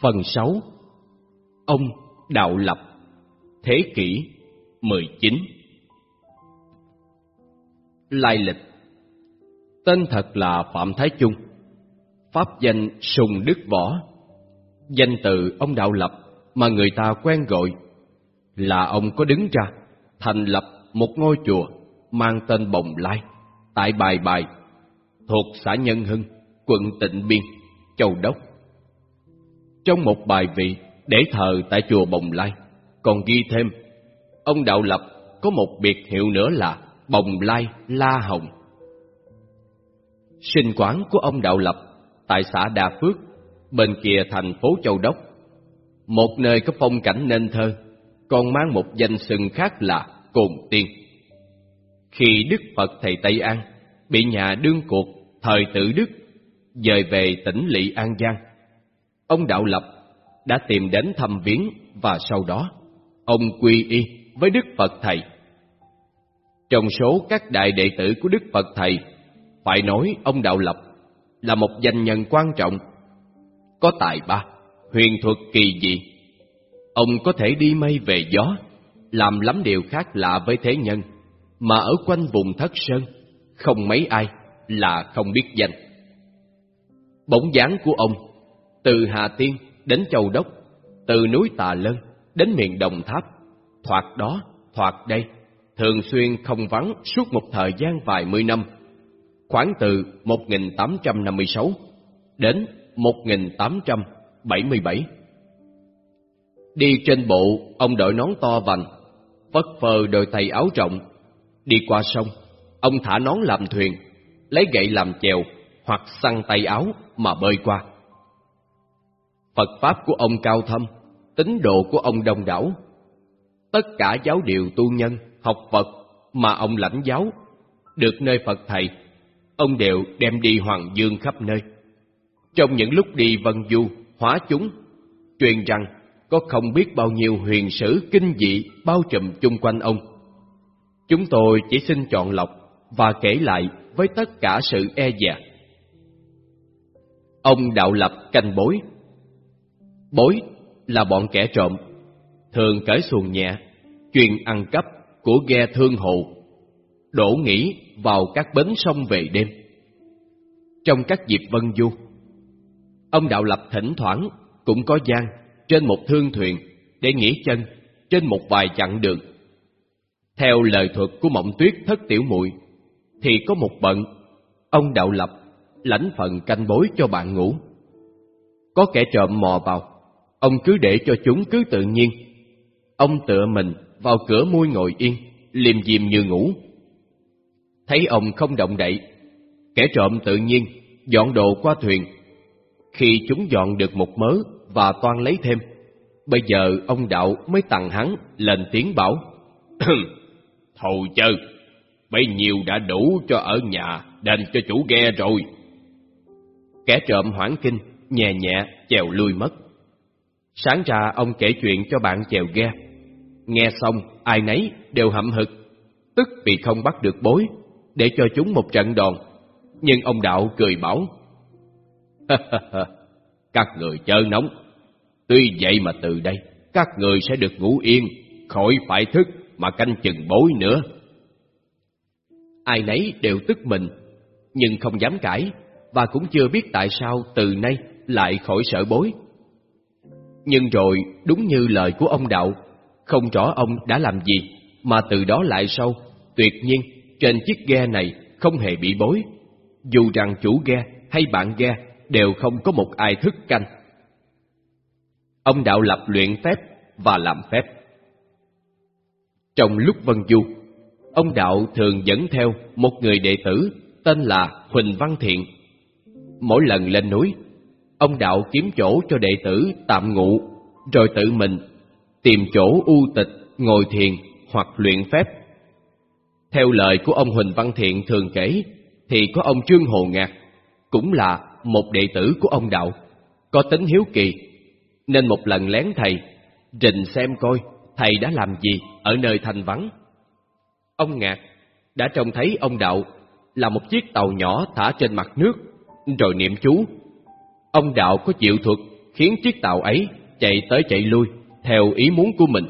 Phần 6 Ông Đạo Lập Thế kỷ 19 Lai lịch. Tên thật là Phạm Thái Trung Pháp danh Sùng Đức Võ. Danh từ ông Đạo Lập mà người ta quen gọi Là ông có đứng ra thành lập một ngôi chùa mang tên Bồng Lai tại Bài Bài thuộc xã Nhân Hưng, quận Tịnh Biên, Châu Đốc. Trong một bài vị để thờ tại chùa Bồng Lai, còn ghi thêm, ông Đạo Lập có một biệt hiệu nữa là Bồng Lai La Hồng. Sinh quán của ông Đạo Lập tại xã Đà Phước, bên kia thành phố Châu Đốc, một nơi có phong cảnh nên thơ, còn mang một danh xưng khác là Cồn Tiên. Khi Đức Phật Thầy Tây An bị nhà đương cuộc thời tự Đức dời về tỉnh Lỵ An Giang, ông Đạo Lập đã tìm đến thăm viếng và sau đó ông quy y với Đức Phật Thầy. Trong số các đại đệ tử của Đức Phật Thầy, phải nói ông Đạo Lập là một danh nhân quan trọng, có tài ba, huyền thuật kỳ dị. Ông có thể đi mây về gió, làm lắm điều khác lạ với thế nhân, mà ở quanh vùng thất sơn, không mấy ai là không biết danh. Bóng dáng của ông, từ Hà Tiên đến Châu Đốc, từ núi Tà Lân đến miền Đồng Tháp, thoạt đó, thoạt đây, thường xuyên không vắng suốt một thời gian vài mươi năm, khoảng từ 1856 đến 1877. Đi trên bộ, ông đội nón to vành, vất phơ đôi tay áo rộng, đi qua sông, ông thả nón làm thuyền, lấy gậy làm chèo hoặc xăng tay áo mà bơi qua. Phật Pháp của ông cao thâm, tín đồ của ông đông đảo. Tất cả giáo điều tu nhân, học Phật mà ông lãnh giáo, được nơi Phật Thầy, ông đều đem đi hoàng dương khắp nơi. Trong những lúc đi vân du, hóa chúng, truyền rằng có không biết bao nhiêu huyền sử kinh dị bao trùm chung quanh ông. Chúng tôi chỉ xin chọn lọc và kể lại với tất cả sự e dè. Ông đạo lập canh bối. Bối là bọn kẻ trộm, thường cởi xuồng nhẹ, chuyên ăn cắp của ghe thương hộ, đổ nghỉ vào các bến sông về đêm. Trong các dịp vân du, ông đạo lập thỉnh thoảng cũng có gian trên một thương thuyền để nghỉ chân trên một vài chặng đường. Theo lời thuật của mộng tuyết thất tiểu muội thì có một bận, ông đạo lập lãnh phần canh bối cho bạn ngủ. Có kẻ trộm mò vào, ông cứ để cho chúng cứ tự nhiên. Ông tựa mình vào cửa mui ngồi yên, liềm diềm như ngủ. Thấy ông không động đậy, kẻ trộm tự nhiên dọn đồ qua thuyền. Khi chúng dọn được một mớ và toan lấy thêm, bây giờ ông đạo mới tặng hắn lên tiếng bảo: "Thầu chơi, bấy nhiêu đã đủ cho ở nhà đền cho chủ ghe rồi." Kẻ trộm hoảng kinh, nhẹ nhẹ chèo lui mất. Sáng ra ông kể chuyện cho bạn chèo ghe. Nghe xong, ai nấy đều hậm hực, tức vì không bắt được bối, để cho chúng một trận đòn. Nhưng ông Đạo cười bảo, Các người chớ nóng, tuy vậy mà từ đây, các người sẽ được ngủ yên, khỏi phải thức mà canh chừng bối nữa. Ai nấy đều tức mình, nhưng không dám cãi, và cũng chưa biết tại sao từ nay lại khỏi sợ bối. Nhưng rồi, đúng như lời của ông Đạo, không rõ ông đã làm gì, mà từ đó lại sau, tuyệt nhiên trên chiếc ghe này không hề bị bối. Dù rằng chủ ghe hay bạn ghe đều không có một ai thức canh. Ông Đạo lập luyện phép và làm phép. Trong lúc vân du, ông Đạo thường dẫn theo một người đệ tử tên là Huỳnh Văn Thiện. Mỗi lần lên núi, ông Đạo kiếm chỗ cho đệ tử tạm ngụ, rồi tự mình tìm chỗ u tịch, ngồi thiền hoặc luyện phép. Theo lời của ông Huỳnh Văn Thiện thường kể, thì có ông Trương Hồ Ngạc, cũng là một đệ tử của ông Đạo, có tính hiếu kỳ, nên một lần lén thầy, rình xem coi thầy đã làm gì ở nơi thành vắng. Ông Ngạc đã trông thấy ông Đạo là một chiếc tàu nhỏ thả trên mặt nước, rồi niệm chú. Ông Đạo có chịu thuật khiến chiếc tàu ấy chạy tới chạy lui theo ý muốn của mình.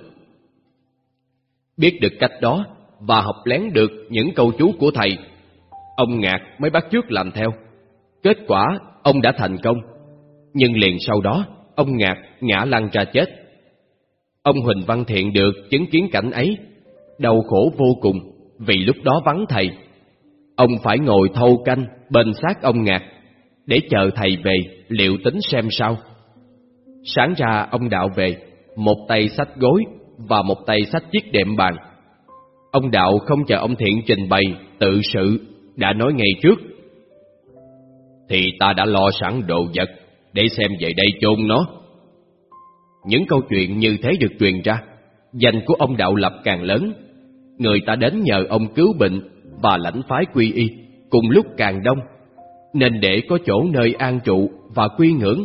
Biết được cách đó và học lén được những câu chú của thầy, ông Ngạc mới bắt chước làm theo. Kết quả ông đã thành công, nhưng liền sau đó ông Ngạc ngã lăn ra chết. Ông Huỳnh Văn Thiện được chứng kiến cảnh ấy, đau khổ vô cùng vì lúc đó vắng thầy. Ông phải ngồi thâu canh bên xác ông Ngạc để chờ thầy về liệu tính xem sao. Sáng ra ông Đạo về, một tay sách gối và một tay sách chiếc đệm bàn. Ông Đạo không chờ ông Thiện trình bày tự sự, đã nói ngày trước. Thì ta đã lo sẵn đồ vật để xem về đây chôn nó. Những câu chuyện như thế được truyền ra, danh của ông Đạo Lập càng lớn. Người ta đến nhờ ông cứu bệnh và lãnh phái quy y, cùng lúc càng đông, nên để có chỗ nơi an trụ và quy ngưỡng.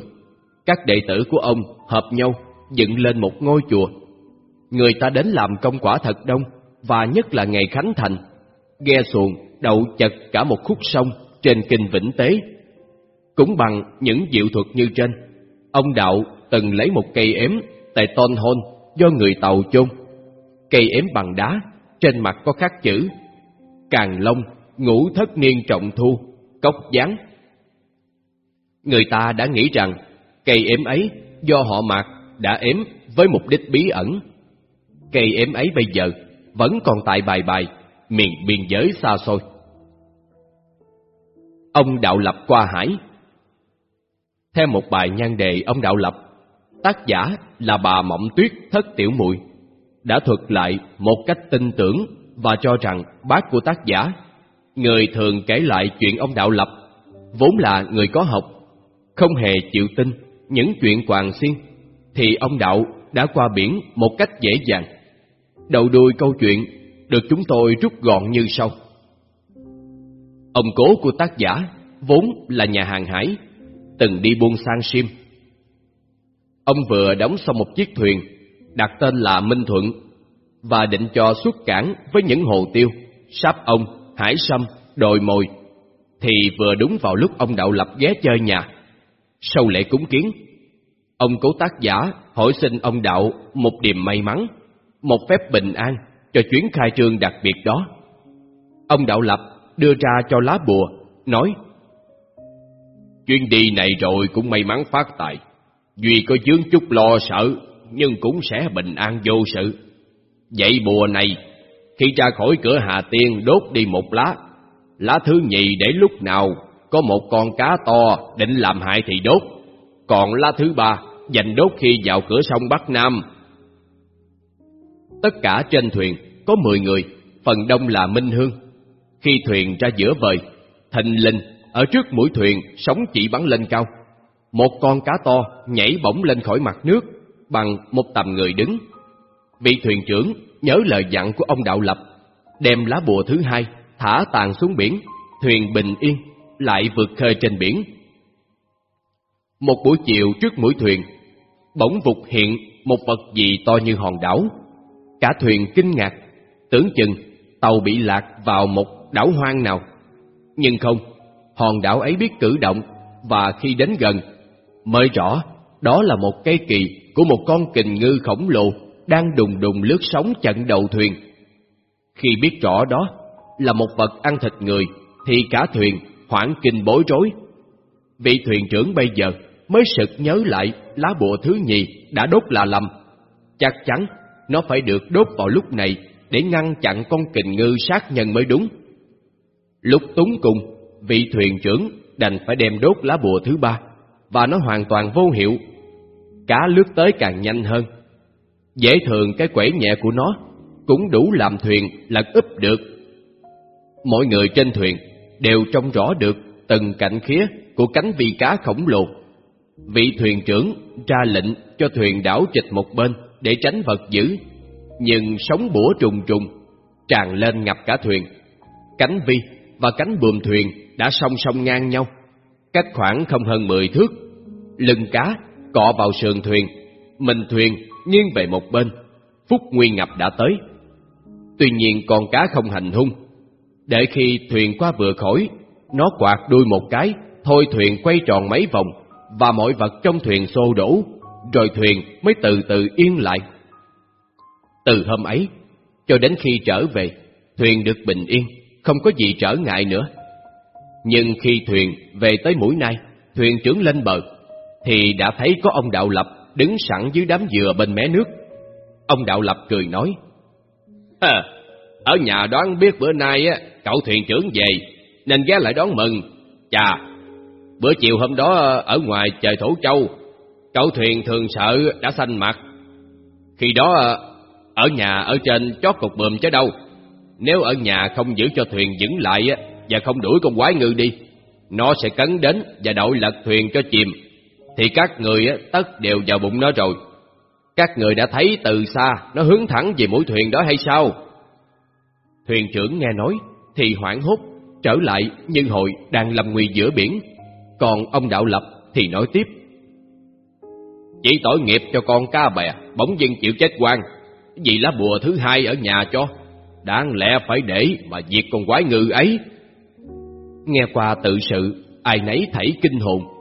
Các đệ tử của ông hợp nhau dựng lên một ngôi chùa. Người ta đến làm công quả thật đông, và nhất là ngày Khánh Thành, ghe xuồng đậu chật cả một khúc sông trên kinh Vĩnh Tế. Cũng bằng những diệu thuật như trên, ông Đạo từng lấy một cây ếm tại Tôn Hôn do người Tàu chôn. Cây ếm bằng đá, trên mặt có khắc chữ Càng Long, ngũ thất niên trọng thu, cốc gián. Người ta đã nghĩ rằng cây ếm ấy do họ mạc đã ếm với mục đích bí ẩn. Cây ếm ấy bây giờ vẫn còn tại bài bài, miền biên giới xa xôi. Ông Đạo Lập qua hải Theo một bài nhan đề ông Đạo Lập, tác giả là bà Mộng Tuyết Thất Tiểu mùi đã thuật lại một cách tin tưởng và cho rằng bác của tác giả, người thường kể lại chuyện ông Đạo Lập, vốn là người có học, không hề chịu tin những chuyện quàng xiên, thì ông Đạo đã qua biển một cách dễ dàng. Đầu đuôi câu chuyện được chúng tôi rút gọn như sau. Ông cố của tác giả vốn là nhà hàng hải, từng đi buôn sang sim. Ông vừa đóng xong một chiếc thuyền, đặt tên là Minh Thuận, và định cho xuất cảng với những hồ tiêu, sáp ông, hải sâm, đồi mồi, thì vừa đúng vào lúc ông Đạo Lập ghé chơi nhà. Sau lễ cúng kiến, ông cố tác giả hỏi xin ông Đạo một điềm may mắn một phép bình an cho chuyến khai trương đặc biệt đó. Ông Đạo Lập đưa ra cho lá bùa, nói Chuyến đi này rồi cũng may mắn phát tài, Duy có chướng chút lo sợ, nhưng cũng sẽ bình an vô sự. Vậy bùa này, khi ra khỏi cửa Hà Tiên đốt đi một lá, lá thứ nhì để lúc nào có một con cá to định làm hại thì đốt, còn lá thứ ba dành đốt khi vào cửa sông Bắc Nam Tất cả trên thuyền có mười người, phần đông là Minh Hương. Khi thuyền ra giữa vời, thình linh ở trước mũi thuyền sóng chỉ bắn lên cao. Một con cá to nhảy bổng lên khỏi mặt nước bằng một tầm người đứng. Vị thuyền trưởng nhớ lời dặn của ông Đạo Lập, đem lá bùa thứ hai thả tàn xuống biển, thuyền bình yên, lại vượt khơi trên biển. Một buổi chiều trước mũi thuyền, bỗng vụt hiện một vật gì to như hòn đảo, Cả thuyền kinh ngạc, tưởng chừng tàu bị lạc vào một đảo hoang nào. Nhưng không, hòn đảo ấy biết cử động và khi đến gần, mới rõ đó là một cây kỳ của một con kình ngư khổng lồ đang đùng đùng lướt sóng chặn đầu thuyền. Khi biết rõ đó là một vật ăn thịt người, thì cả thuyền hoảng kinh bối rối. Vị thuyền trưởng bây giờ mới sực nhớ lại lá bùa thứ nhì đã đốt là lầm. Chắc chắn nó phải được đốt vào lúc này để ngăn chặn con kình ngư sát nhân mới đúng. Lúc túng cùng, vị thuyền trưởng đành phải đem đốt lá bùa thứ ba, và nó hoàn toàn vô hiệu. Cá lướt tới càng nhanh hơn. Dễ thường cái quẩy nhẹ của nó cũng đủ làm thuyền lật úp được. Mọi người trên thuyền đều trông rõ được từng cạnh khía của cánh vi cá khổng lồ. Vị thuyền trưởng ra lệnh cho thuyền đảo trịch một bên để tránh vật dữ, nhưng sóng bủa trùng trùng, tràn lên ngập cả thuyền. Cánh vi và cánh buồm thuyền đã song song ngang nhau, cách khoảng không hơn mười thước. Lưng cá cọ vào sườn thuyền, mình thuyền nghiêng về một bên, phút nguy ngập đã tới. Tuy nhiên con cá không hành hung, để khi thuyền qua vừa khỏi, nó quạt đuôi một cái, thôi thuyền quay tròn mấy vòng và mọi vật trong thuyền xô đổ, rồi thuyền mới từ từ yên lại. Từ hôm ấy, cho đến khi trở về, thuyền được bình yên, không có gì trở ngại nữa. Nhưng khi thuyền về tới mũi nai, thuyền trưởng lên bờ, thì đã thấy có ông Đạo Lập đứng sẵn dưới đám dừa bên mé nước. Ông Đạo Lập cười nói, à, Ở nhà đoán biết bữa nay á, cậu thuyền trưởng về, nên ghé lại đón mừng. Chà, bữa chiều hôm đó ở ngoài trời Thổ Châu, cậu thuyền thường sợ đã xanh mặt. Khi đó ở nhà ở trên chót cục bùm chứ đâu. Nếu ở nhà không giữ cho thuyền dững lại á, và không đuổi con quái ngư đi, nó sẽ cấn đến và đậu lật thuyền cho chìm, thì các người tất đều vào bụng nó rồi. Các người đã thấy từ xa nó hướng thẳng về mũi thuyền đó hay sao? Thuyền trưởng nghe nói thì hoảng hốt trở lại nhưng hội đang lầm nguy giữa biển. Còn ông Đạo Lập thì nói tiếp. Chỉ tội nghiệp cho con cá bè, bỗng dưng chịu chết quan, vì lá bùa thứ hai ở nhà cho. Đáng lẽ phải để mà diệt con quái ngư ấy. Nghe qua tự sự, ai nấy thảy kinh hồn.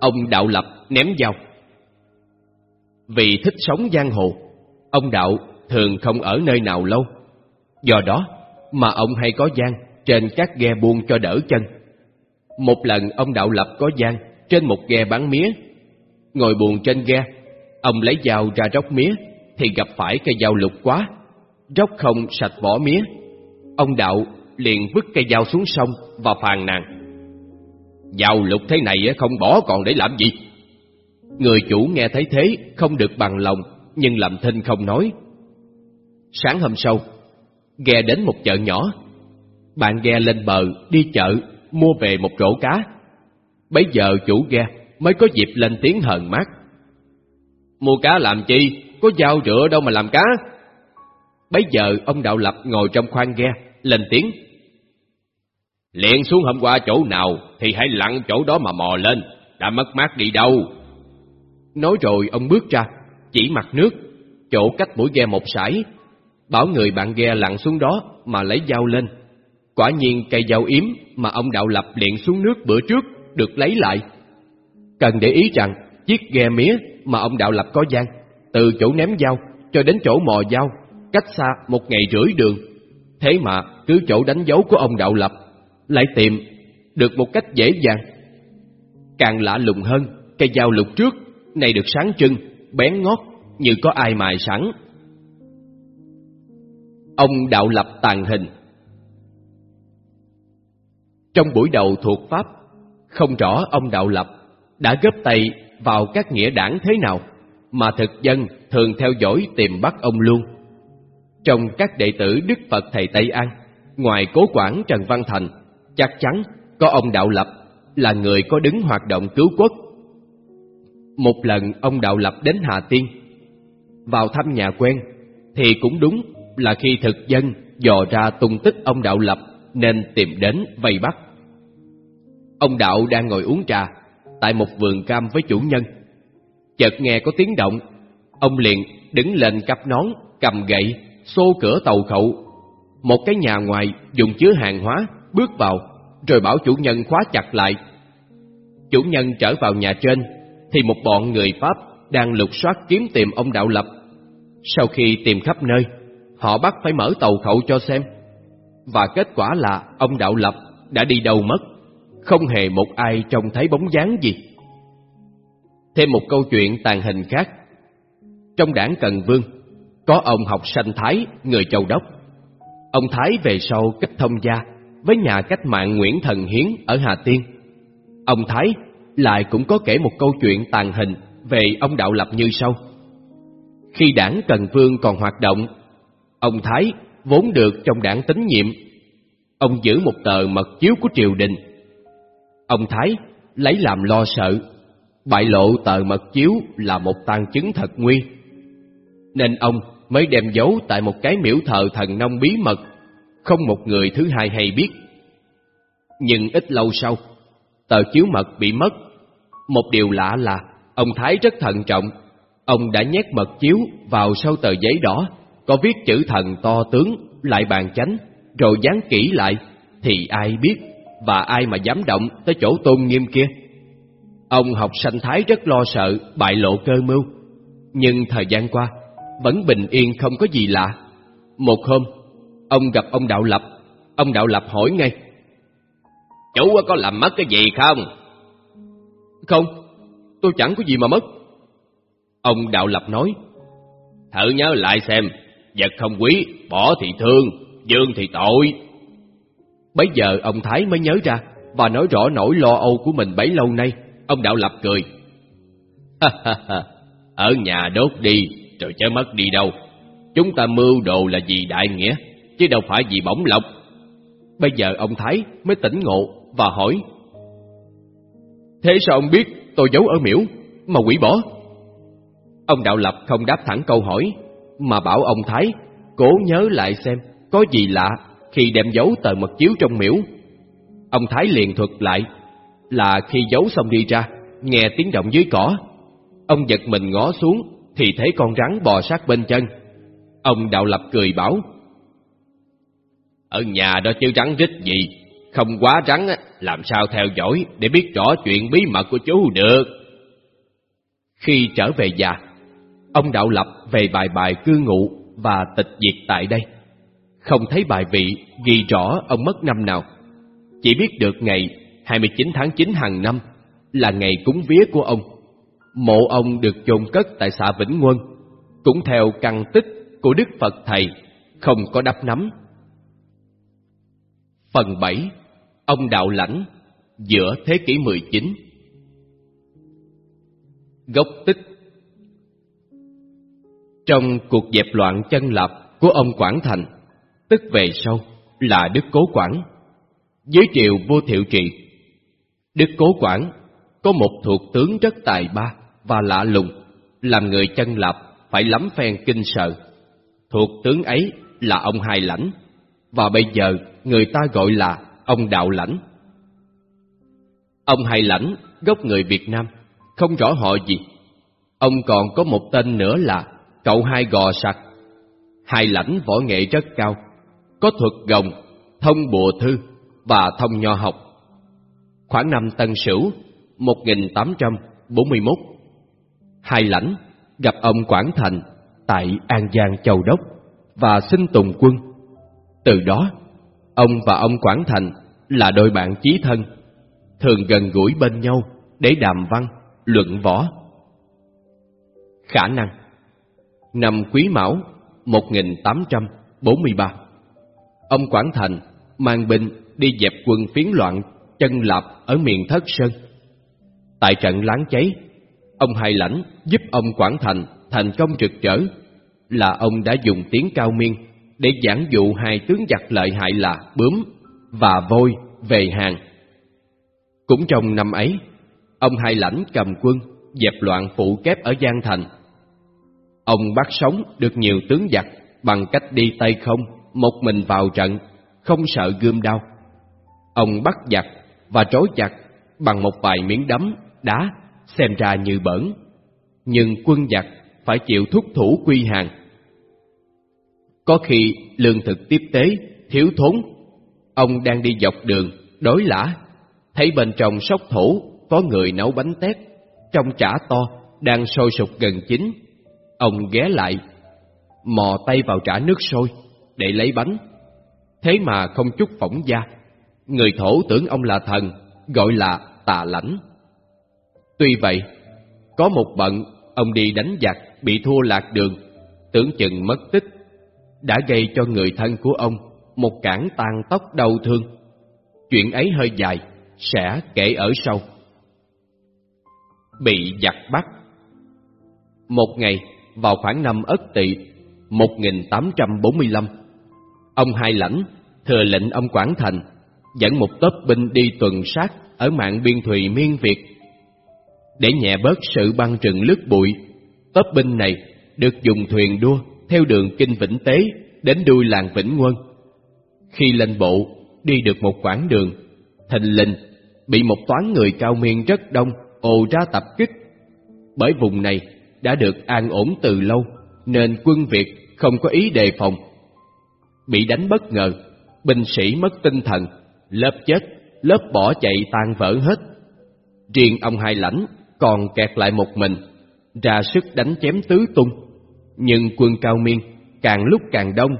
Ông Đạo Lập ném dao. Vì thích sống giang hồ, ông Đạo thường không ở nơi nào lâu. Do đó mà ông hay có gian trên các ghe buôn cho đỡ chân. Một lần ông Đạo Lập có gian trên một ghe bán mía. Ngồi buồn trên ghe, ông lấy dao ra róc mía thì gặp phải cây dao lục quá. Róc không sạch vỏ mía. Ông Đạo liền vứt cây dao xuống sông và phàn nàn. Giàu lục thế này không bỏ còn để làm gì? Người chủ nghe thấy thế không được bằng lòng nhưng làm thinh không nói. Sáng hôm sau, ghe đến một chợ nhỏ. Bạn ghe lên bờ đi chợ mua về một rổ cá. Bấy giờ chủ ghe mới có dịp lên tiếng hờn mát. Mua cá làm chi, có dao rửa đâu mà làm cá. Bấy giờ ông Đạo Lập ngồi trong khoang ghe, lên tiếng. Liền xuống hôm qua chỗ nào thì hãy lặn chỗ đó mà mò lên, đã mất mát đi đâu. Nói rồi ông bước ra, chỉ mặt nước, chỗ cách mũi ghe một sải, bảo người bạn ghe lặn xuống đó mà lấy dao lên. Quả nhiên cây dao yếm mà ông Đạo Lập liền xuống nước bữa trước được lấy lại. Cần để ý rằng chiếc ghe mía mà ông Đạo Lập có gian, từ chỗ ném dao cho đến chỗ mò dao, cách xa một ngày rưỡi đường. Thế mà cứ chỗ đánh dấu của ông Đạo Lập lại tìm được một cách dễ dàng. Càng lạ lùng hơn, cây dao lục trước này được sáng trưng, bén ngót như có ai mài sẵn. Ông Đạo Lập tàn hình Trong buổi đầu thuộc Pháp, không rõ ông Đạo Lập đã góp tay vào các nghĩa đảng thế nào, mà thực dân thường theo dõi tìm bắt ông luôn. Trong các đệ tử Đức Phật Thầy Tây An, ngoài cố quản Trần Văn Thành, chắc chắn có ông Đạo Lập là người có đứng hoạt động cứu quốc. Một lần ông Đạo Lập đến Hà Tiên, vào thăm nhà quen, thì cũng đúng là khi thực dân dò ra tung tích ông Đạo Lập nên tìm đến vây bắt. Ông Đạo đang ngồi uống trà tại một vườn cam với chủ nhân. Chợt nghe có tiếng động, ông liền đứng lên cặp nón, cầm gậy, xô cửa tàu khẩu. Một cái nhà ngoài dùng chứa hàng hóa bước vào, rồi bảo chủ nhân khóa chặt lại. Chủ nhân trở vào nhà trên, thì một bọn người Pháp đang lục soát kiếm tìm ông Đạo Lập. Sau khi tìm khắp nơi, họ bắt phải mở tàu khẩu cho xem. Và kết quả là ông Đạo Lập đã đi đâu mất, không hề một ai trông thấy bóng dáng gì. Thêm một câu chuyện tàn hình khác. Trong đảng Cần Vương, có ông học sanh Thái, người Châu Đốc. Ông Thái về sau cách thông gia với nhà cách mạng Nguyễn Thần Hiến ở Hà Tiên. Ông Thái lại cũng có kể một câu chuyện tàn hình về ông Đạo Lập như sau. Khi đảng Cần Vương còn hoạt động, ông Thái vốn được trong đảng tín nhiệm. Ông giữ một tờ mật chiếu của triều đình. Ông Thái lấy làm lo sợ, bại lộ tờ mật chiếu là một tang chứng thật nguy. Nên ông mới đem giấu tại một cái miễu thờ thần nông bí mật, không một người thứ hai hay biết. Nhưng ít lâu sau, tờ chiếu mật bị mất. Một điều lạ là ông Thái rất thận trọng, ông đã nhét mật chiếu vào sau tờ giấy đỏ, có viết chữ thần to tướng lại bàn chánh, rồi dán kỹ lại, thì ai biết và ai mà dám động tới chỗ tôn nghiêm kia. Ông học sanh thái rất lo sợ bại lộ cơ mưu, nhưng thời gian qua vẫn bình yên không có gì lạ. Một hôm, ông gặp ông Đạo Lập, ông Đạo Lập hỏi ngay. Chú có làm mất cái gì không? Không, tôi chẳng có gì mà mất. Ông Đạo Lập nói. Thử nhớ lại xem, vật không quý, bỏ thì thương, dương thì tội. Bấy giờ ông Thái mới nhớ ra và nói rõ nỗi lo âu của mình bấy lâu nay. Ông Đạo Lập cười. Ở nhà đốt đi, rồi chớ mất đi đâu. Chúng ta mưu đồ là gì đại nghĩa, chứ đâu phải vì bổng lộc. Bây giờ ông Thái mới tỉnh ngộ và hỏi. Thế sao ông biết tôi giấu ở miễu mà quỷ bỏ? Ông Đạo Lập không đáp thẳng câu hỏi, mà bảo ông Thái cố nhớ lại xem có gì lạ khi đem giấu tờ mật chiếu trong miễu. Ông Thái liền thuật lại là khi giấu xong đi ra, nghe tiếng động dưới cỏ. Ông giật mình ngó xuống thì thấy con rắn bò sát bên chân. Ông Đạo Lập cười bảo, ở nhà đó chứ rắn rít gì, không quá rắn làm sao theo dõi để biết rõ chuyện bí mật của chú được. Khi trở về nhà, ông Đạo Lập về bài bài cư ngụ và tịch diệt tại đây. Không thấy bài vị ghi rõ ông mất năm nào, chỉ biết được ngày 29 tháng 9 hàng năm là ngày cúng vía của ông. Mộ ông được chôn cất tại xã Vĩnh Nguân, cũng theo căn tích của Đức Phật Thầy, không có đắp nắm. Phần 7. Ông Đạo Lãnh giữa thế kỷ 19 Gốc tích Trong cuộc dẹp loạn chân lập của ông Quảng Thành, tức về sau là Đức Cố Quảng, dưới triều vua Thiệu Trị, Đức Cố Quảng có một thuộc tướng rất tài ba và lạ lùng, làm người chân lập phải lắm phen kinh sợ. Thuộc tướng ấy là ông Hai Lãnh, và bây giờ người ta gọi là ông Đạo Lãnh. Ông Hai Lãnh gốc người Việt Nam, không rõ họ gì. Ông còn có một tên nữa là cậu hai gò sặc. Hai lãnh võ nghệ rất cao, có thuật gồng, thông bùa thư và thông nho học. Khoảng năm Tân Sửu 1841, hai lãnh gặp ông Quảng Thành tại An Giang Châu Đốc và xin tùng quân. Từ đó, ông và ông Quảng Thành là đôi bạn chí thân, thường gần gũi bên nhau để đàm văn, luận võ. Khả năng Năm Quý Mão 1843 Ông Quảng Thành mang binh đi dẹp quân phiến loạn chân lạp ở miền Thất Sơn. Tại trận láng cháy, ông Hai Lãnh giúp ông Quảng Thành thành công trực trở là ông đã dùng tiếng cao miên để giảng dụ hai tướng giặc lợi hại là bướm và vôi về hàng. Cũng trong năm ấy, ông Hai Lãnh cầm quân dẹp loạn phụ kép ở Giang Thành. Ông bắt sống được nhiều tướng giặc bằng cách đi tay không, một mình vào trận, không sợ gươm đao. Ông bắt giặc và trói giặc bằng một vài miếng đấm, đá, xem ra như bẩn. Nhưng quân giặc phải chịu thúc thủ quy hàng. Có khi lương thực tiếp tế, thiếu thốn, ông đang đi dọc đường, đối lã, thấy bên trong sóc thủ có người nấu bánh tét, trong chả to, đang sôi sục gần chín. Ông ghé lại, mò tay vào chả nước sôi, để lấy bánh. Thế mà không chút phỏng da, người thổ tưởng ông là thần, gọi là tà lãnh. Tuy vậy, có một bận, ông đi đánh giặc, bị thua lạc đường, tưởng chừng mất tích, đã gây cho người thân của ông một cản tàn tóc đau thương. Chuyện ấy hơi dài, sẽ kể ở sau. Bị giặc bắt Một ngày, vào khoảng năm Ất Tỵ 1845, ông Hai Lãnh thừa lệnh ông Quảng Thành dẫn một tớp binh đi tuần sát ở mạng biên thùy miên Việt. Để nhẹ bớt sự băng trừng lướt bụi, tớp binh này được dùng thuyền đua theo đường Kinh Vĩnh Tế đến đuôi làng Vĩnh quân. Khi lên bộ, đi được một quãng đường, thình lình bị một toán người cao miên rất đông ồ ra tập kích. Bởi vùng này đã được an ổn từ lâu, nên quân Việt không có ý đề phòng. Bị đánh bất ngờ, binh sĩ mất tinh thần, lớp chết, lớp bỏ chạy tan vỡ hết. Riêng ông hai lãnh còn kẹt lại một mình, ra sức đánh chém tứ tung. Nhưng quân cao miên càng lúc càng đông,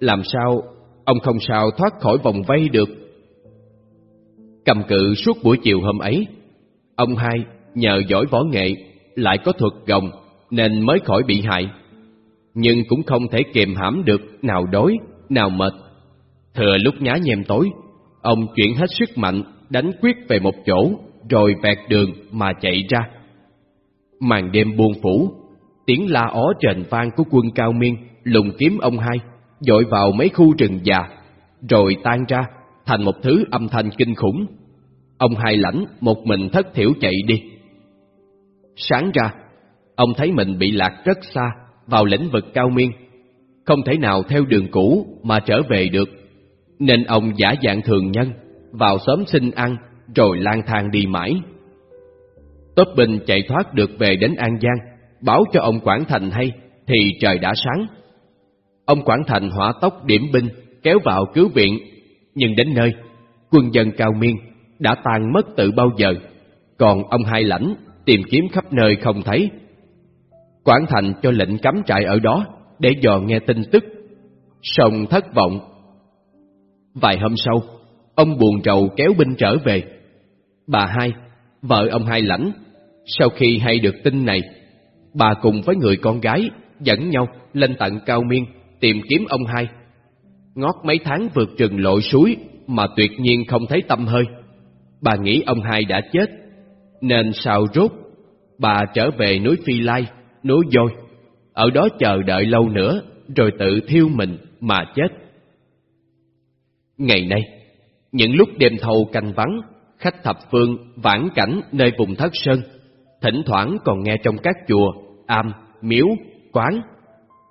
làm sao ông không sao thoát khỏi vòng vây được. Cầm cự suốt buổi chiều hôm ấy, ông hai nhờ giỏi võ nghệ lại có thuật gồng nên mới khỏi bị hại. Nhưng cũng không thể kiềm hãm được nào đói, nào mệt. Thừa lúc nhá nhem tối, ông chuyển hết sức mạnh đánh quyết về một chỗ rồi vẹt đường mà chạy ra. Màn đêm buông phủ, tiếng la ó trền vang của quân cao miên lùng kiếm ông hai, dội vào mấy khu rừng già, rồi tan ra thành một thứ âm thanh kinh khủng. Ông hai lãnh một mình thất thiểu chạy đi. Sáng ra, ông thấy mình bị lạc rất xa vào lĩnh vực cao miên, không thể nào theo đường cũ mà trở về được, nên ông giả dạng thường nhân, vào xóm xin ăn rồi lang thang đi mãi. Tốt binh chạy thoát được về đến An Giang, báo cho ông Quảng Thành hay thì trời đã sáng. Ông Quảng Thành hỏa tốc điểm binh kéo vào cứu viện, nhưng đến nơi, quân dân cao miên đã tan mất từ bao giờ, còn ông hai lãnh tìm kiếm khắp nơi không thấy. Quảng Thành cho lệnh cắm trại ở đó để dò nghe tin tức, song thất vọng. Vài hôm sau, ông buồn rầu kéo binh trở về. Bà hai, vợ ông hai lãnh, sau khi hay được tin này, bà cùng với người con gái dẫn nhau lên tận cao miên tìm kiếm ông hai. Ngót mấy tháng vượt rừng lội suối mà tuyệt nhiên không thấy tâm hơi. Bà nghĩ ông hai đã chết, nên sao rốt, bà trở về núi Phi Lai, núi Dôi, ở đó chờ đợi lâu nữa rồi tự thiêu mình mà chết. Ngày nay, những lúc đêm thâu canh vắng, khách thập phương vãn cảnh nơi vùng thất sơn, thỉnh thoảng còn nghe trong các chùa, am, miếu, quán,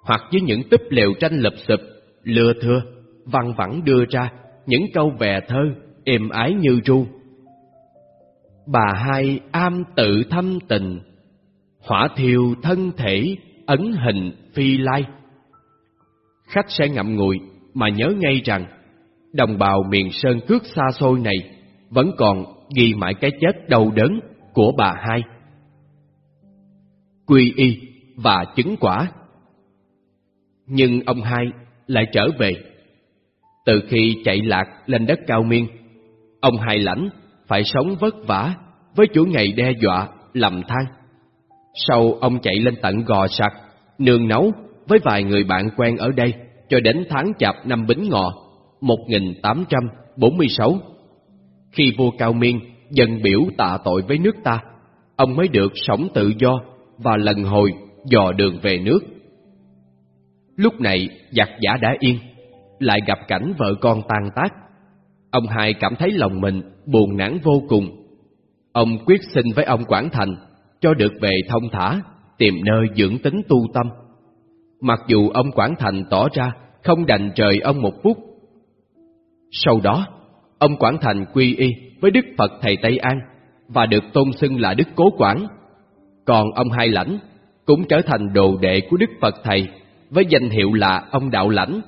hoặc với những túp lều tranh lập sụp, lừa thưa, văn vẳng đưa ra những câu vè thơ êm ái như ru. Bà hai am tự thâm tình, hỏa thiêu thân thể ấn hình phi lai. Khách sẽ ngậm ngùi mà nhớ ngay rằng đồng bào miền sơn cước xa xôi này vẫn còn ghi mãi cái chết đau đớn của bà hai. Quy y và chứng quả. Nhưng ông hai lại trở về. Từ khi chạy lạc lên đất cao miên, ông hai lãnh phải sống vất vả với chủ ngày đe dọa, lầm than. Sau ông chạy lên tận gò sạc, nương nấu với vài người bạn quen ở đây cho đến tháng chạp năm Bính Ngọ 1846. Khi vua Cao Miên dần biểu tạ tội với nước ta, ông mới được sống tự do và lần hồi dò đường về nước. Lúc này giặc giả đã yên, lại gặp cảnh vợ con tan tác. Ông hai cảm thấy lòng mình buồn nản vô cùng. Ông quyết xin với ông Quảng Thành cho được về thông thả, tìm nơi dưỡng tính tu tâm. Mặc dù ông Quảng Thành tỏ ra không đành trời ông một phút. Sau đó, ông Quảng Thành quy y với Đức Phật Thầy Tây An và được tôn xưng là Đức Cố Quảng. Còn ông Hai Lãnh cũng trở thành đồ đệ của Đức Phật Thầy với danh hiệu là ông Đạo Lãnh.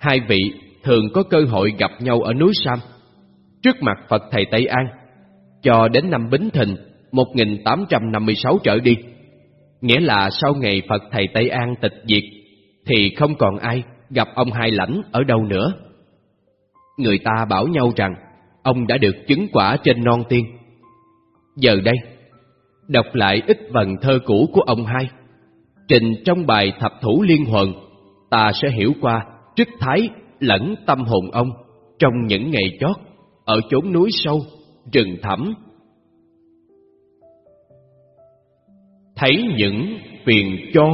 Hai vị thường có cơ hội gặp nhau ở núi Sam, trước mặt Phật Thầy Tây An, cho đến năm Bính Thìn 1856 trở đi. Nghĩa là sau ngày Phật Thầy Tây An tịch diệt, thì không còn ai gặp ông Hai Lãnh ở đâu nữa. Người ta bảo nhau rằng ông đã được chứng quả trên non tiên. Giờ đây, đọc lại ít vần thơ cũ của ông hai, trình trong bài thập thủ liên huần, ta sẽ hiểu qua trích thái lẫn tâm hồn ông trong những ngày chót ở chốn núi sâu, rừng thẳm. Thấy những phiền cho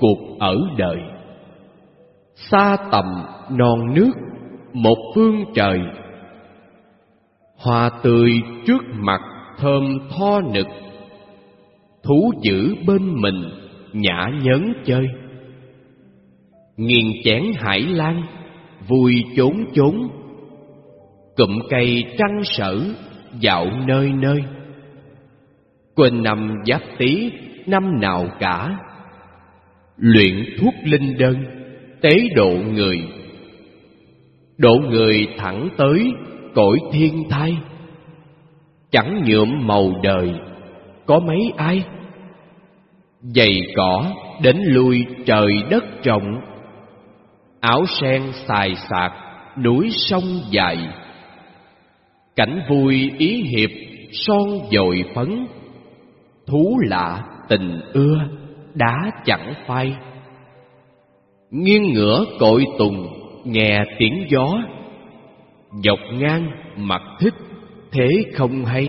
cuộc ở đời, xa tầm non nước một phương trời. Hoa tươi trước mặt thơm tho nực thú dữ bên mình, nhã nhấn chơi. Nghiền chén hải lan, vui chốn chốn. Cụm cây trăng sở, dạo nơi nơi. Quên năm giáp tý, năm nào cả. Luyện thuốc linh đơn, tế độ người. Độ người thẳng tới cõi thiên thai chẳng nhuộm màu đời, có mấy ai? Dày cỏ đến lui trời đất rộng. Áo sen xài xạc núi sông dài. Cảnh vui ý hiệp, son dội phấn. Thú lạ, tình ưa, đá chẳng phai. Nghiêng ngửa cội tùng, nghe tiếng gió. Dọc ngang mặt thích, thế không hay.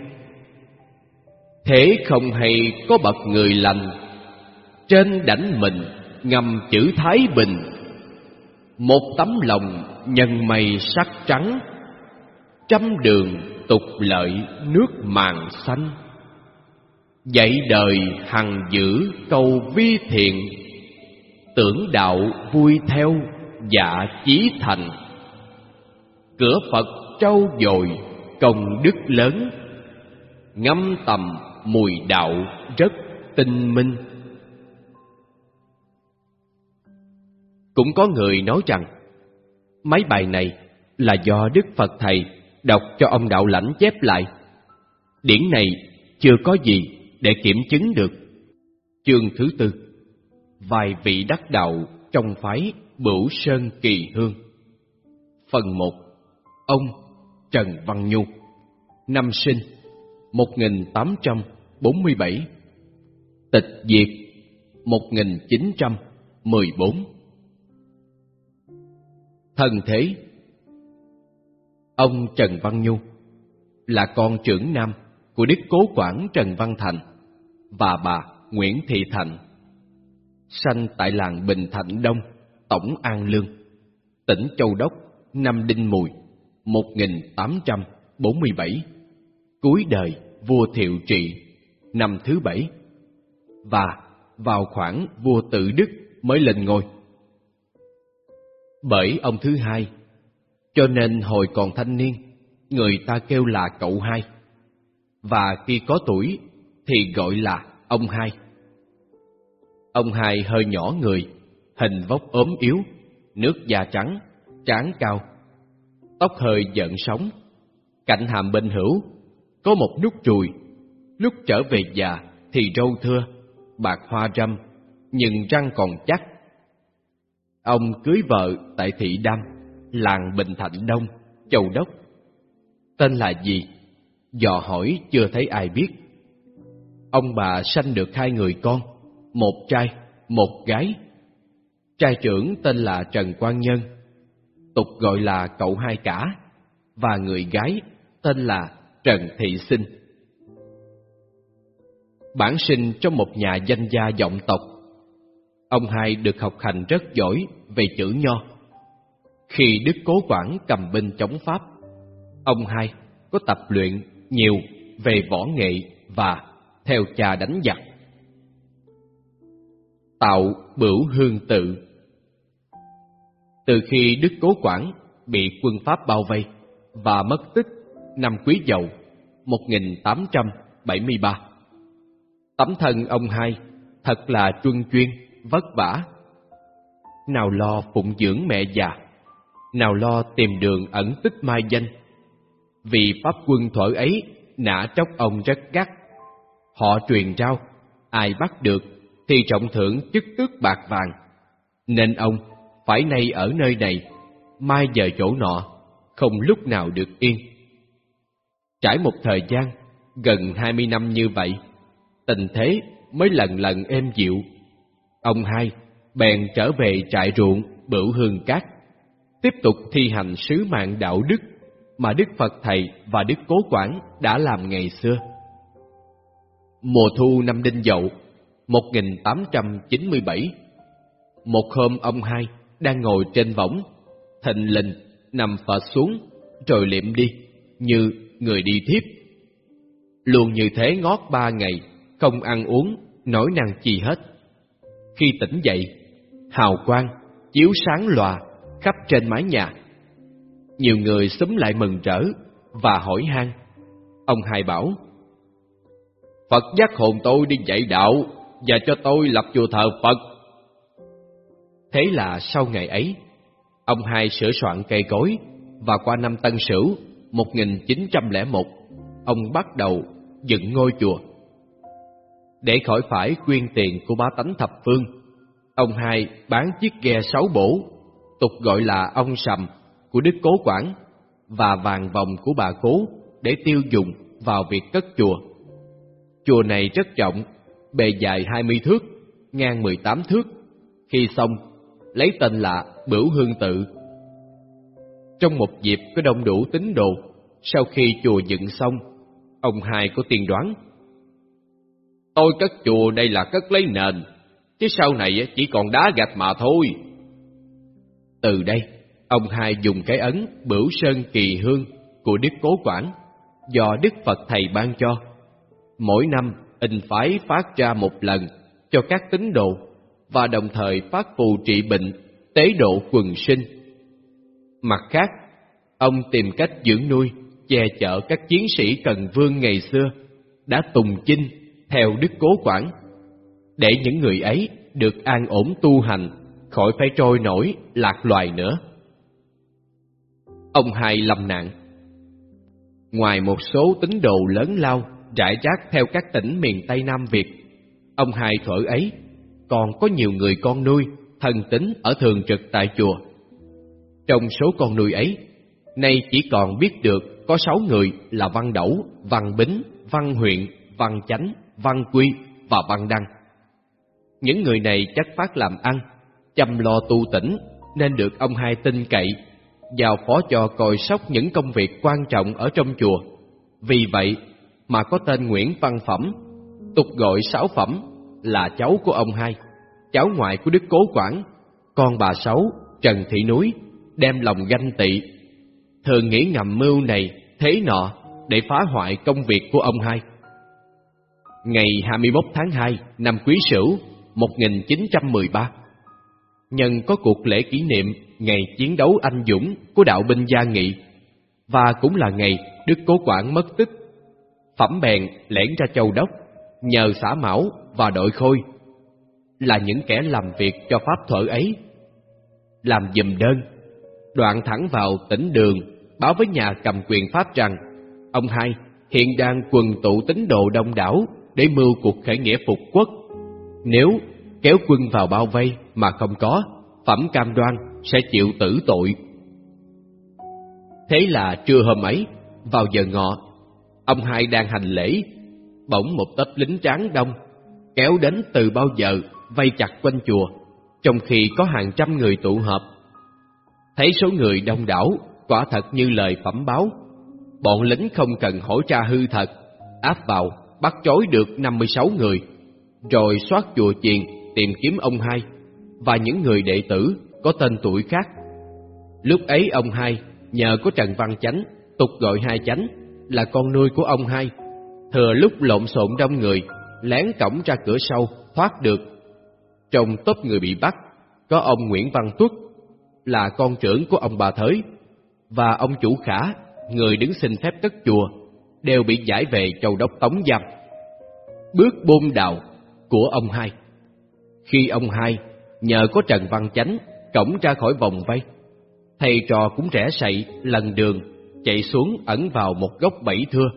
Thế không hay có bậc người lành trên đảnh mình, ngầm chữ thái bình. Một tấm lòng nhân mây sắc trắng, trăm đường tục lợi nước màng xanh. Dạy đời hằng giữ câu vi thiện, tưởng đạo vui theo dạ chí thành. Cửa phật trâu dồi công đức lớn, ngâm tầm mùi đạo rất tinh minh. Cũng có người nói rằng mấy bài này là do đức phật thầy đọc cho ông đạo lãnh chép lại. Điển này chưa có gì để kiểm chứng được. Chương thứ tư. Vài vị đắc đạo trong phái bửu sơn kỳ hương. Phần một. Ông trần văn nhu. Năm sinh 1847 tịch diệt 1914 thân thế. Ông trần văn nhu là con trưởng nam của đức cố quản trần văn thành và bà nguyễn thị thành, sanh tại làng bình thạnh đông, tổng an lương, tỉnh châu đốc, năm đinh mùi 1847 cuối đời vua thiệu trị, năm thứ bảy. Và vào khoảng vua tự đức mới lên ngôi bởi ông thứ hai. Cho nên hồi còn thanh niên, người ta kêu là cậu hai. Và khi có tuổi, thì gọi là ông hai. Ông hai hơi nhỏ người, hình vóc ốm yếu, nước da trắng, trán cao, tóc hơi giận sóng. Cạnh hàm bên hữu, có một nút chùi. Lúc trở về già thì râu thưa, bạc hoa râm, nhưng răng còn chắc ông cưới vợ tại thị đam, làng bình thạnh đông, châu đốc. Tên là gì? Dò hỏi chưa thấy ai biết. Ông bà sanh được hai người con, một trai, một gái. Trai trưởng tên là trần quang nhân, tục gọi là cậu hai cả, và người gái tên là trần thị sinh. Bản sinh trong một nhà danh gia vọng tộc ông hai được học hành rất giỏi về chữ nho. Khi đức cố quản cầm binh chống pháp, ông hai có tập luyện nhiều về võ nghệ và theo cha đánh giặc. Tạo bửu hương tự. Từ khi đức cố quản bị quân pháp bao vây và mất tích năm quý dậu 1873 tấm thân ông hai thật là truân chuyên vất vả. Nào lo phụng dưỡng mẹ già, nào lo tìm đường ẩn tích mai danh. Vì pháp quân thuở ấy, nã tróc ông rất gắt. Họ truyền rao, ai bắt được thì trọng thưởng chức tước bạc vàng. Nên ông, phải nay ở nơi này, mai giờ chỗ nọ, không lúc nào được yên. Trải một thời gian, gần hai mươi năm như vậy, tình thế mới lần lần êm dịu ông hai bèn trở về trại ruộng bửu hương cát tiếp tục thi hành sứ mạng đạo đức mà Đức Phật Thầy và Đức Cố Quản đã làm ngày xưa. Mùa thu năm Đinh Dậu 1897 Một hôm ông hai đang ngồi trên võng, thình lình nằm phật xuống rồi liệm đi như người đi thiếp. Luôn như thế ngót ba ngày, không ăn uống, nổi năng chi hết. Khi tỉnh dậy, hào quang chiếu sáng lòa khắp trên mái nhà. Nhiều người xúm lại mừng rỡ và hỏi han. Ông hai bảo: Phật giác hồn tôi đi dạy đạo và cho tôi lập chùa thờ Phật. Thế là sau ngày ấy, ông hai sửa soạn cây cối và qua năm Tân Sửu 1901, ông bắt đầu dựng ngôi chùa. Để khỏi phải quyên tiền của bá tánh thập phương, ông hai bán chiếc ghe sáu bổ, tục gọi là ông sầm của Đức Cố Quảng và vàng vòng của bà Cố để tiêu dùng vào việc cất chùa. Chùa này rất rộng, bề dài 20 thước, ngang 18 thước. Khi xong, lấy tên là Bửu Hương Tự. Trong một dịp có đông đủ tín đồ, sau khi chùa dựng xong, ông hai có tiên đoán. Tôi cất chùa đây là cất lấy nền, chứ sau này chỉ còn đá gạch mà thôi. Từ đây, ông hai dùng cái ấn Bửu Sơn Kỳ Hương của Đức Cố Quảng do Đức Phật Thầy ban cho. Mỗi năm, in phái phát ra một lần cho các tín đồ và đồng thời phát phù trị bệnh, tế độ quần sinh. Mặt khác, ông tìm cách dưỡng nuôi, che chở các chiến sĩ cần vương ngày xưa đã tùng chinh theo đức cố quản, để những người ấy được an ổn tu hành, khỏi phải trôi nổi lạc loài nữa. Ông hai lâm nạn Ngoài một số tín đồ lớn lao rải rác theo các tỉnh miền Tây Nam Việt, ông hai thuở ấy còn có nhiều người con nuôi, thần tính ở thường trực tại chùa. Trong số con nuôi ấy, nay chỉ còn biết được có sáu người là Văn Đẩu, Văn Bính, Văn Huyện, Văn Chánh, Văn Quy và Văn Đăng. Những người này chắc phát làm ăn, chăm lo tu tỉnh nên được ông hai tin cậy, giao phó cho coi sóc những công việc quan trọng ở trong chùa. Vì vậy mà có tên Nguyễn Văn Phẩm, tục gọi Sáu Phẩm là cháu của ông hai, cháu ngoại của Đức Cố Quảng, con bà Sáu, Trần Thị Núi, đem lòng ganh tị, thường nghĩ ngầm mưu này, thế nọ để phá hoại công việc của ông hai. Ngày 21 tháng 2 năm Quý Sửu 1913, nhân có cuộc lễ kỷ niệm ngày chiến đấu anh dũng của đạo binh Gia Nghị và cũng là ngày Đức Cố Quảng mất tích. Phẩm bèn lẻn ra châu đốc nhờ xã Mão và đội khôi là những kẻ làm việc cho pháp thuở ấy. Làm dùm đơn, đoạn thẳng vào tỉnh đường, báo với nhà cầm quyền pháp rằng ông hai hiện đang quần tụ tín đồ đông đảo để mưu cuộc khởi nghĩa phục quốc. Nếu kéo quân vào bao vây mà không có, phẩm cam đoan sẽ chịu tử tội. Thế là trưa hôm ấy, vào giờ ngọ, ông hai đang hành lễ bỗng một tấp lính tráng đông kéo đến từ bao giờ vây chặt quanh chùa trong khi có hàng trăm người tụ họp thấy số người đông đảo quả thật như lời phẩm báo bọn lính không cần hỏi tra hư thật áp vào bắt chối được năm mươi sáu người rồi soát chùa chiền tìm kiếm ông hai và những người đệ tử có tên tuổi khác lúc ấy ông hai nhờ có trần văn chánh tục gọi hai chánh là con nuôi của ông hai thừa lúc lộn xộn đông người, lén cổng ra cửa sau, thoát được. Trong tốp người bị bắt, có ông Nguyễn Văn Tuất, là con trưởng của ông bà Thới, và ông chủ khả, người đứng xin phép cất chùa, đều bị giải về châu đốc tống giam. Bước bôn đào của ông hai Khi ông hai nhờ có Trần Văn Chánh cổng ra khỏi vòng vây, thầy trò cũng rẽ sậy lần đường chạy xuống ẩn vào một góc bẫy thưa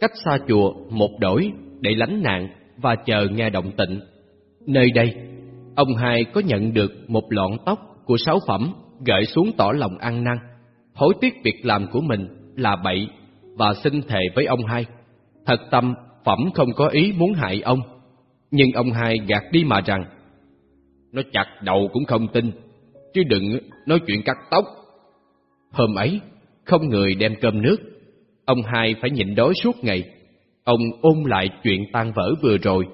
cách xa chùa một đổi để lánh nạn và chờ nghe động tịnh. Nơi đây, ông hai có nhận được một lọn tóc của sáu phẩm gửi xuống tỏ lòng ăn năn, hối tiếc việc làm của mình là bậy và xin thề với ông hai. Thật tâm, phẩm không có ý muốn hại ông, nhưng ông hai gạt đi mà rằng nó chặt đầu cũng không tin, chứ đừng nói chuyện cắt tóc. Hôm ấy, không người đem cơm nước Ông hai phải nhịn đói suốt ngày. Ông ôn lại chuyện tan vỡ vừa rồi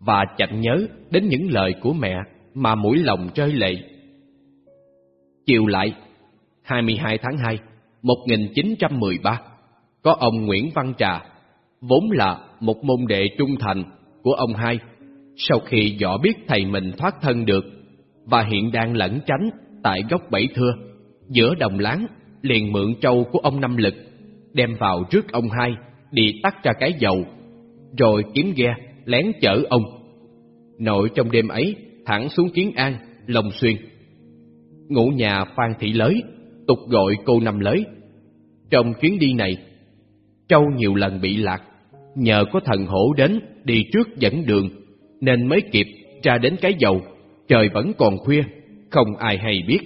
và chạnh nhớ đến những lời của mẹ mà mũi lòng rơi lệ. Chiều lại, 22 tháng 2, 1913, có ông Nguyễn Văn Trà, vốn là một môn đệ trung thành của ông hai, sau khi dọ biết thầy mình thoát thân được và hiện đang lẩn tránh tại góc bảy thưa, giữa đồng láng liền mượn trâu của ông Năm Lực đem vào trước ông hai, đi tắt ra cái dầu, rồi kiếm ghe lén chở ông. Nội trong đêm ấy thẳng xuống Kiến An, Long Xuyên. Ngụ nhà Phan Thị Lới, tục gọi cô Năm Lới. Trong chuyến đi này, châu nhiều lần bị lạc, nhờ có thần hổ đến đi trước dẫn đường, nên mới kịp ra đến cái dầu, trời vẫn còn khuya, không ai hay biết.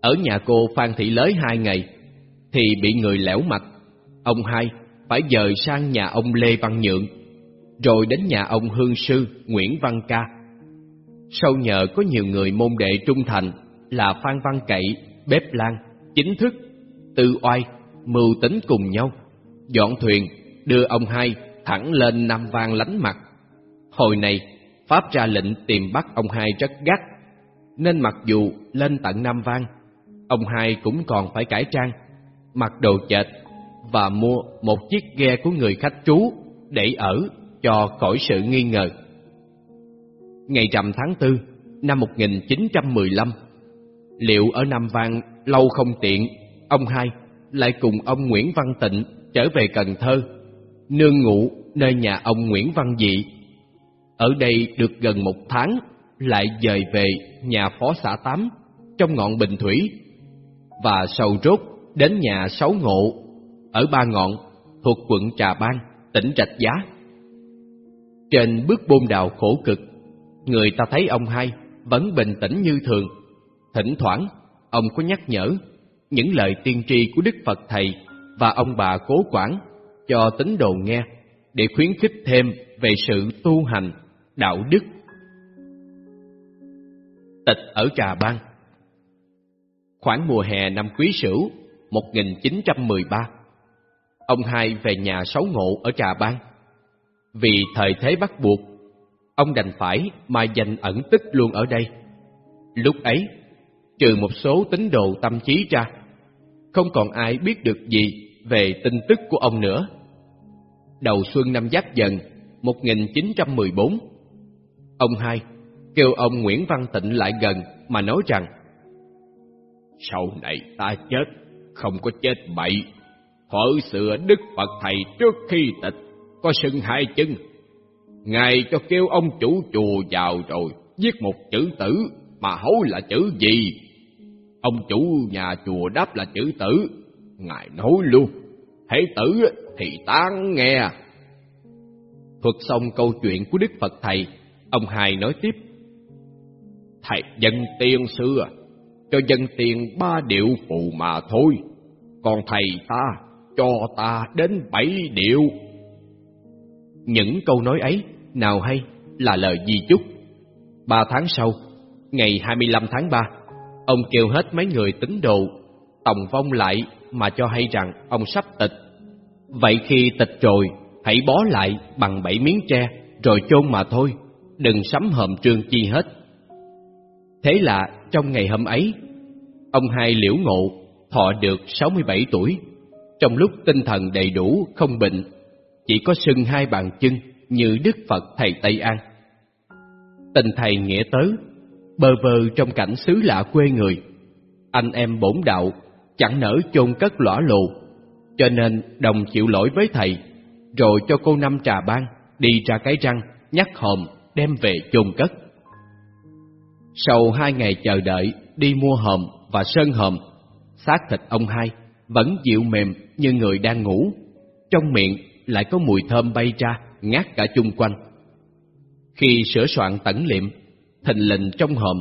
Ở nhà cô Phan Thị Lới hai ngày, thì bị người lẻo mặt, ông hai phải dời sang nhà ông Lê Văn Nhượng, rồi đến nhà ông Hương Sư Nguyễn Văn Ca. Sau nhờ có nhiều người môn đệ trung thành là Phan Văn Cậy, Bếp Lan, Chính Thức, Tư Oai, mưu tính cùng nhau, dọn thuyền đưa ông hai thẳng lên Nam Vang lánh mặt. Hồi này, Pháp ra lệnh tìm bắt ông hai rất gắt, nên mặc dù lên tận Nam Vang, ông hai cũng còn phải cải trang, mặc đồ chệch và mua một chiếc ghe của người khách trú để ở cho khỏi sự nghi ngờ. Ngày rằm tháng tư năm 1915, liệu ở Nam Vang lâu không tiện, ông hai lại cùng ông Nguyễn Văn Tịnh trở về Cần Thơ, nương ngụ nơi nhà ông Nguyễn Văn Dị. Ở đây được gần một tháng, lại dời về nhà phó xã Tám trong ngọn Bình Thủy, và sầu rốt đến nhà Sáu Ngộ ở Ba Ngọn thuộc quận Trà Bang, tỉnh Rạch Giá. Trên bước bôn đào khổ cực, người ta thấy ông hai vẫn bình tĩnh như thường. Thỉnh thoảng, ông có nhắc nhở những lời tiên tri của Đức Phật Thầy và ông bà cố quản cho tín đồ nghe để khuyến khích thêm về sự tu hành, đạo đức. Tịch ở Trà Bang. Khoảng mùa hè năm Quý Sửu 1913 Ông hai về nhà sáu ngộ ở Trà Bang. Vì thời thế bắt buộc Ông đành phải mà dành ẩn tích luôn ở đây. Lúc ấy Trừ một số tín đồ tâm trí ra. Không còn ai biết được gì về tin tức của ông nữa. Đầu xuân năm Giáp Dần 1914 Ông hai kêu ông Nguyễn Văn Tịnh lại gần mà nói rằng Sau này ta chết, không có chết bậy. Thuở xưa Đức Phật Thầy trước khi tịch Có sưng hai chân. Ngài cho kêu ông chủ chùa vào rồi Viết một chữ tử Mà hối là chữ gì? Ông chủ nhà chùa đáp là chữ tử. Ngài nói luôn Hãy tử thì tán nghe. Thuật xong câu chuyện của Đức Phật Thầy, Ông Hai nói tiếp, Thầy dân tiên xưa, Cho dân tiền ba điệu phụ mà thôi. Còn thầy ta cho ta đến bảy điệu Những câu nói ấy, nào hay, là lời di chúc. Ba tháng sau, Ngày 25 tháng 3 Ông kêu hết mấy người tín đồ, Tòng vong lại mà cho hay rằng ông sắp tịch. Vậy khi tịch rồi, Hãy bó lại bằng bảy miếng tre, Rồi chôn mà thôi, Đừng sắm hòm trương chi hết. Thế là trong ngày hôm ấy, Ông hai liễu ngộ, Thọ được 67 tuổi. Trong lúc tinh thần đầy đủ, không bệnh, Chỉ có sưng hai bàn chân Như Đức Phật Thầy Tây An. Tình thầy nghĩa tới. Bơ vơ trong cảnh xứ lạ quê người. Anh em bổn đạo Chẳng nỡ chôn cất lõa lồ, Cho nên đồng chịu lỗi với thầy, Rồi cho cô Năm trà ban Đi ra cái răng, Nhắc hòm đem về chôn cất. Sau hai ngày chờ đợi, Đi mua hòm và sơn hòm, xác thịt ông hai Vẫn dịu mềm như người đang ngủ. Trong miệng lại có mùi thơm bay ra, Ngát cả chung quanh. Khi sửa soạn tẩn liệm thình lình trong hòm,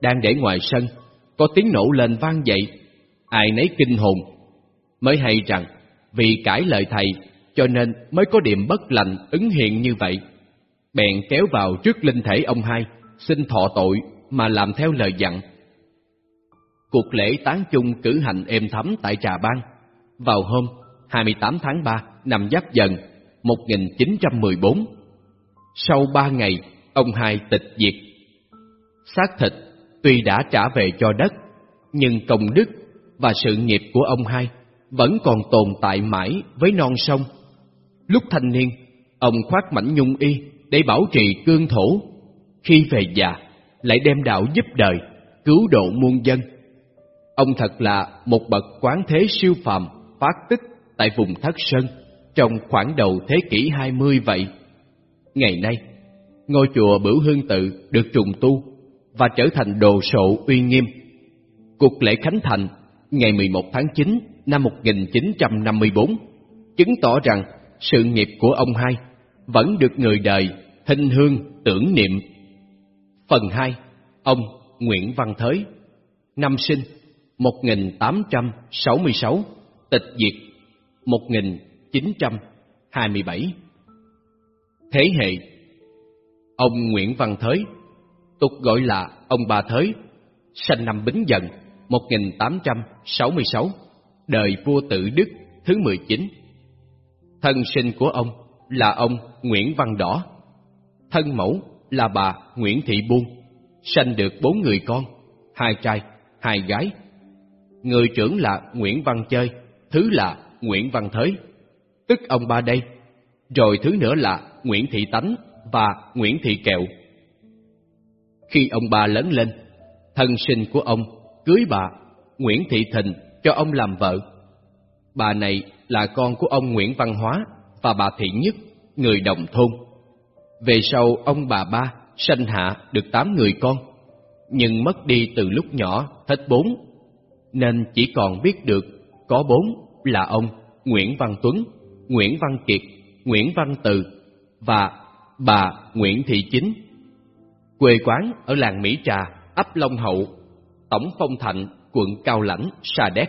đang để ngoài sân, có tiếng nổ lên vang dậy, ai nấy kinh hồn. Mới hay rằng, vì cãi lời thầy, cho nên mới có điểm bất lành ứng hiện như vậy. Bèn kéo vào trước linh thể ông hai, xin thọ tội mà làm theo lời dặn. Cuộc lễ tán chung cử hành êm thấm tại trà bang vào hôm 28 tháng 3 năm giáp dần 1914 sau ba ngày, ông hai tịch diệt xác thịt tuy đã trả về cho đất, nhưng công đức và sự nghiệp của ông hai vẫn còn tồn tại mãi với non sông. Lúc thanh niên, ông khoác mảnh nhung y để bảo trì cương thổ. Khi về già, lại đem đạo giúp đời, cứu độ muôn dân. Ông thật là một bậc quán thế siêu phàm phát tích tại vùng Thất Sơn trong khoảng đầu thế kỷ 20 vậy. Ngày nay, ngôi chùa Bửu Hương Tự được trùng tu và trở thành đồ sộ uy nghiêm. Cuộc lễ khánh thành ngày 11 tháng 9 năm 1954, chứng tỏ rằng sự nghiệp của ông hai vẫn được người đời hình hương tưởng niệm. Phần 2. Ông Nguyễn Văn Thới Năm sinh 1866 Tịch diệt 1927 Thế hệ Ông Nguyễn Văn Thới tục gọi là ông Ba Thới sinh năm Bính Dần 1866 đời vua tự Đức thứ 19 Thân sinh của ông là ông Nguyễn Văn Đỏ Thân mẫu là bà Nguyễn Thị Buôn Sanh được bốn người con Hai trai, hai gái. Người trưởng là Nguyễn Văn Chơi Thứ là Nguyễn Văn Thới. Tức ông ba đây Rồi thứ nữa là Nguyễn Thị Tánh Và Nguyễn Thị Kẹo. Khi ông bà lớn lên Thân sinh của ông cưới bà Nguyễn Thị Thịnh cho ông làm vợ Bà này là con của ông Nguyễn Văn Hóa Và bà Thị Nhất, người đồng thôn Về sau ông bà ba sanh hạ được tám người con Nhưng mất đi từ lúc nhỏ hết bốn Nên chỉ còn biết được có bốn là ông Nguyễn Văn Tuấn, Nguyễn Văn Kiệt, Nguyễn Văn Từ và bà Nguyễn Thị Chính. Quê quán ở làng Mỹ Trà, ấp Long Hậu, tổng phong thạnh, quận Cao Lãnh, Sa Đéc.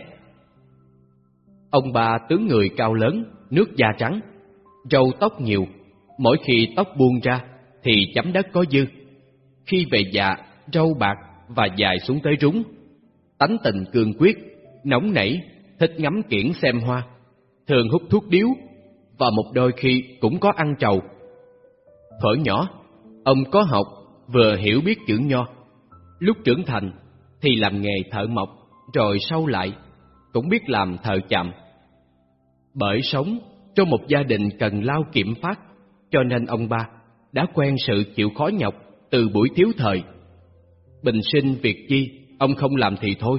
Ông bà tướng người cao lớn, nước da trắng, râu tóc nhiều, mỗi khi tóc buông ra thì chấm đất có dư. Khi về già, râu bạc và dài xuống tới rúng. Tánh tình cương quyết, nóng nảy, thích ngắm kiển xem hoa, thường hút thuốc điếu và một đôi khi cũng có ăn trầu. Thuở nhỏ, ông có học vừa hiểu biết chữ nho. Lúc trưởng thành thì làm nghề thợ mộc, rồi sau lại cũng biết làm thợ chạm. Bởi sống trong một gia đình cần lao kiểm phát, cho nên ông ba đã quen sự chịu khó nhọc từ buổi thiếu thời. Bình sinh việc chi, ông không làm thì thôi,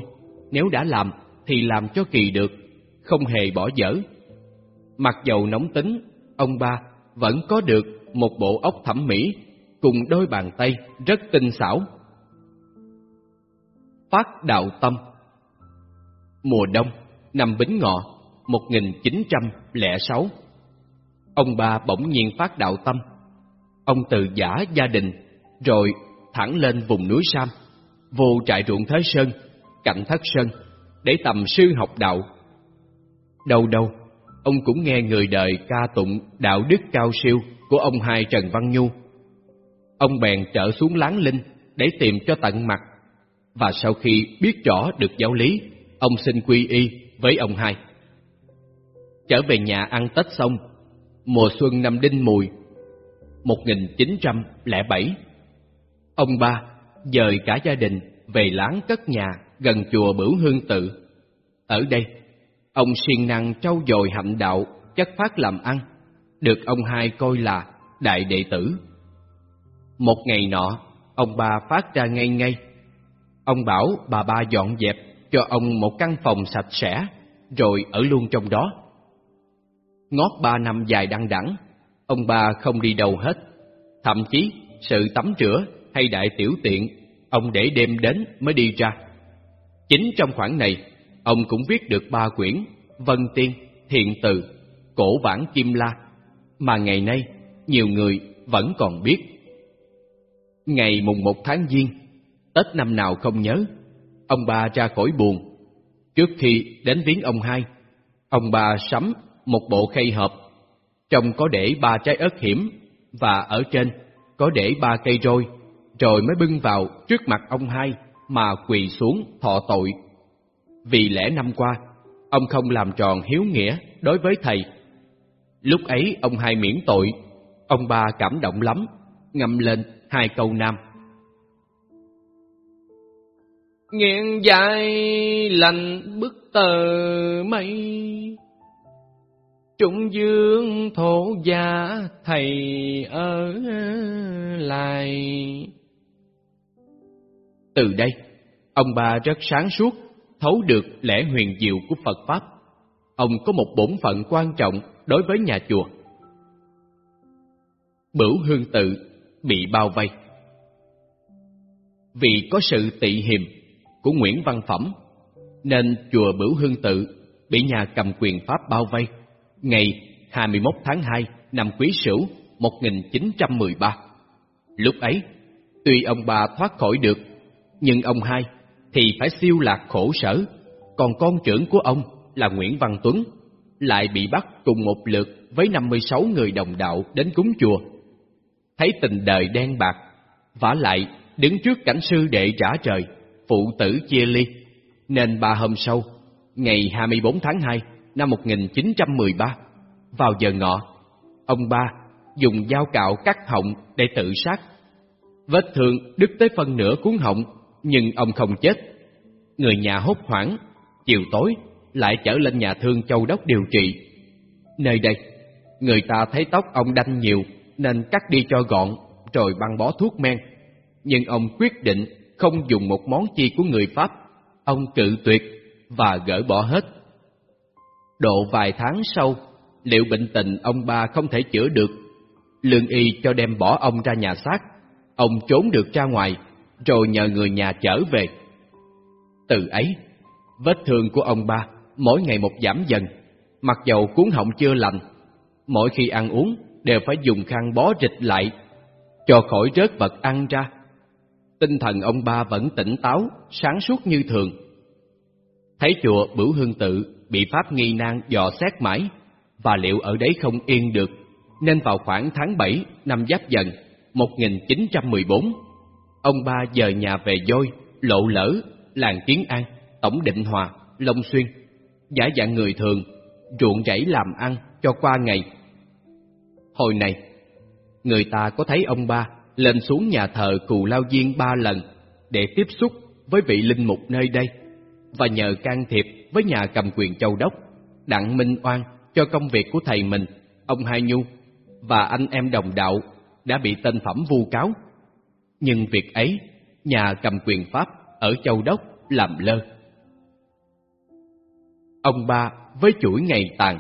nếu đã làm thì làm cho kỳ được, không hề bỏ dở. Mặc dầu nóng tính, ông ba vẫn có được một bộ óc thẩm mỹ cùng đôi bàn tay rất tinh xảo. Phát đạo tâm Mùa đông, năm Bính Ngọ, 1906 Ông ba bỗng nhiên phát đạo tâm. Ông từ giả gia đình, rồi thẳng lên vùng núi Sam, vô trại ruộng thái Sơn, cạnh Thất Sơn, để tầm sư học đạo. Đâu đâu, ông cũng nghe người đời ca tụng đạo đức cao siêu của ông hai Trần Văn Nhu. Ông bèn trở xuống Láng Linh để tìm cho tận mặt, và sau khi biết rõ được giáo lý, ông xin quy y với ông hai. Trở về nhà ăn Tết xong, mùa xuân năm Đinh Mùi, 1907, ông ba dời cả gia đình về láng cất nhà gần chùa Bửu Hương Tự. Ở đây, ông siêng năng trau dồi hạnh đạo, chất phát làm ăn, được ông hai coi là đại đệ tử. Một ngày nọ, ông ba phát ra ngay ngay. Ông bảo bà ba dọn dẹp cho ông một căn phòng sạch sẽ, rồi ở luôn trong đó. Ngót ba năm dài đăng đẳng, ông ba không đi đâu hết. Thậm chí, sự tắm rửa hay đại tiểu tiện, ông để đêm đến mới đi ra. Chính trong khoảng này, ông cũng viết được ba quyển Vân Tiên, Thiện Từ, Cổ Vãn Kim La, mà ngày nay nhiều người vẫn còn biết. Ngày mùng một tháng Giêng, Tết năm nào không nhớ, ông ba ra khỏi buồn. Trước khi đến viếng ông hai, ông ba sắm một bộ khay hộp, trong có để ba trái ớt hiểm và ở trên có để ba cây roi, rồi mới bưng vào trước mặt ông hai mà quỳ xuống thọ tội. Vì lẽ năm qua, ông không làm tròn hiếu nghĩa đối với thầy. Lúc ấy ông hai miễn tội, ông ba cảm động lắm, ngâm lên hai câu nam. Nghiện dài lành bức tờ mây Trung dương thổ gia thầy ở lại từ đây, ông ba rất sáng suốt, thấu được lẽ huyền diệu của Phật Pháp. Ông có một bổn phận quan trọng đối với nhà chùa. Bửu hương tự bị bao vây. Vì có sự tị hiềm của Nguyễn Văn Phẩm, nên chùa Bửu Hương Tự bị nhà cầm quyền Pháp bao vây ngày 21 tháng 2 năm Quý Sửu 1913. Lúc ấy, tuy ông bà thoát khỏi được, nhưng ông hai thì phải siêu lạc khổ sở, còn con trưởng của ông là Nguyễn Văn Tuấn lại bị bắt cùng một lượt với 56 người đồng đạo đến cúng chùa. Thấy tình đời đen bạc, vả lại đứng trước cảnh sư đệ trả trời, phụ tử chia ly, nên ba hôm sau, ngày 24 tháng 2 năm 1913, vào giờ ngọ, ông ba dùng dao cạo cắt họng để tự sát. Vết thương đứt tới phân nửa cuốn họng, nhưng ông không chết. Người nhà hốt hoảng, chiều tối lại trở lên nhà thương châu đốc điều trị. Nơi đây, người ta thấy tóc ông đanh nhiều nên cắt đi cho gọn rồi băng bó thuốc men. Nhưng ông quyết định không dùng một món chi của người Pháp. Ông cự tuyệt và gỡ bỏ hết. Độ vài tháng sau, liệu bệnh tình ông ba không thể chữa được. Lương y cho đem bỏ ông ra nhà xác. Ông trốn được ra ngoài, rồi nhờ người nhà trở về. Từ ấy, vết thương của ông ba mỗi ngày một giảm dần, mặc dầu cuốn họng chưa lành. Mỗi khi ăn uống đều phải dùng khăn bó rịch lại, cho khỏi rớt vật ăn ra. Tinh thần ông ba vẫn tỉnh táo, sáng suốt như thường. Thấy chùa Bửu Hương Tự bị Pháp nghi nan dò xét mãi, và liệu ở đấy không yên được, nên vào khoảng tháng 7 năm Giáp Dần 1914, ông ba dời nhà về Dôi, Lộ Lỡ, làng Kiến An, Tổng Định Hòa, Long Xuyên giả dạng người thường, ruộng rẫy làm ăn cho qua ngày. Hồi này, người ta có thấy ông ba lên xuống nhà thờ Cù Lao Diên ba lần để tiếp xúc với vị linh mục nơi đây và nhờ can thiệp với nhà cầm quyền châu đốc, Đặng Minh Oan cho công việc của thầy mình, ông Hai Nhu và anh em đồng đạo đã bị tên phẩm vu cáo. Nhưng việc ấy, nhà cầm quyền Pháp ở châu đốc làm lơ ông ba với chuỗi ngày tàn.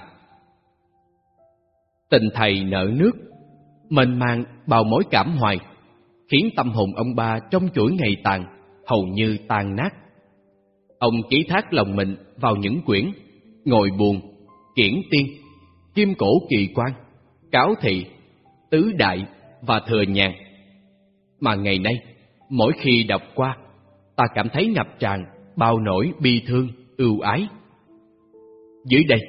Tình thầy nợ nước, mênh mang bao mối cảm hoài, khiến tâm hồn ông ba trong chuỗi ngày tàn hầu như tan nát. Ông ký thác lòng mình vào những quyển Ngồi buồn, Kiển tiên, Kim cổ kỳ quan, Cáo thị, Tứ đại và Thừa nhàn. Mà ngày nay, mỗi khi đọc qua, ta cảm thấy ngập tràn bao nỗi bi thương, ưu ái dưới đây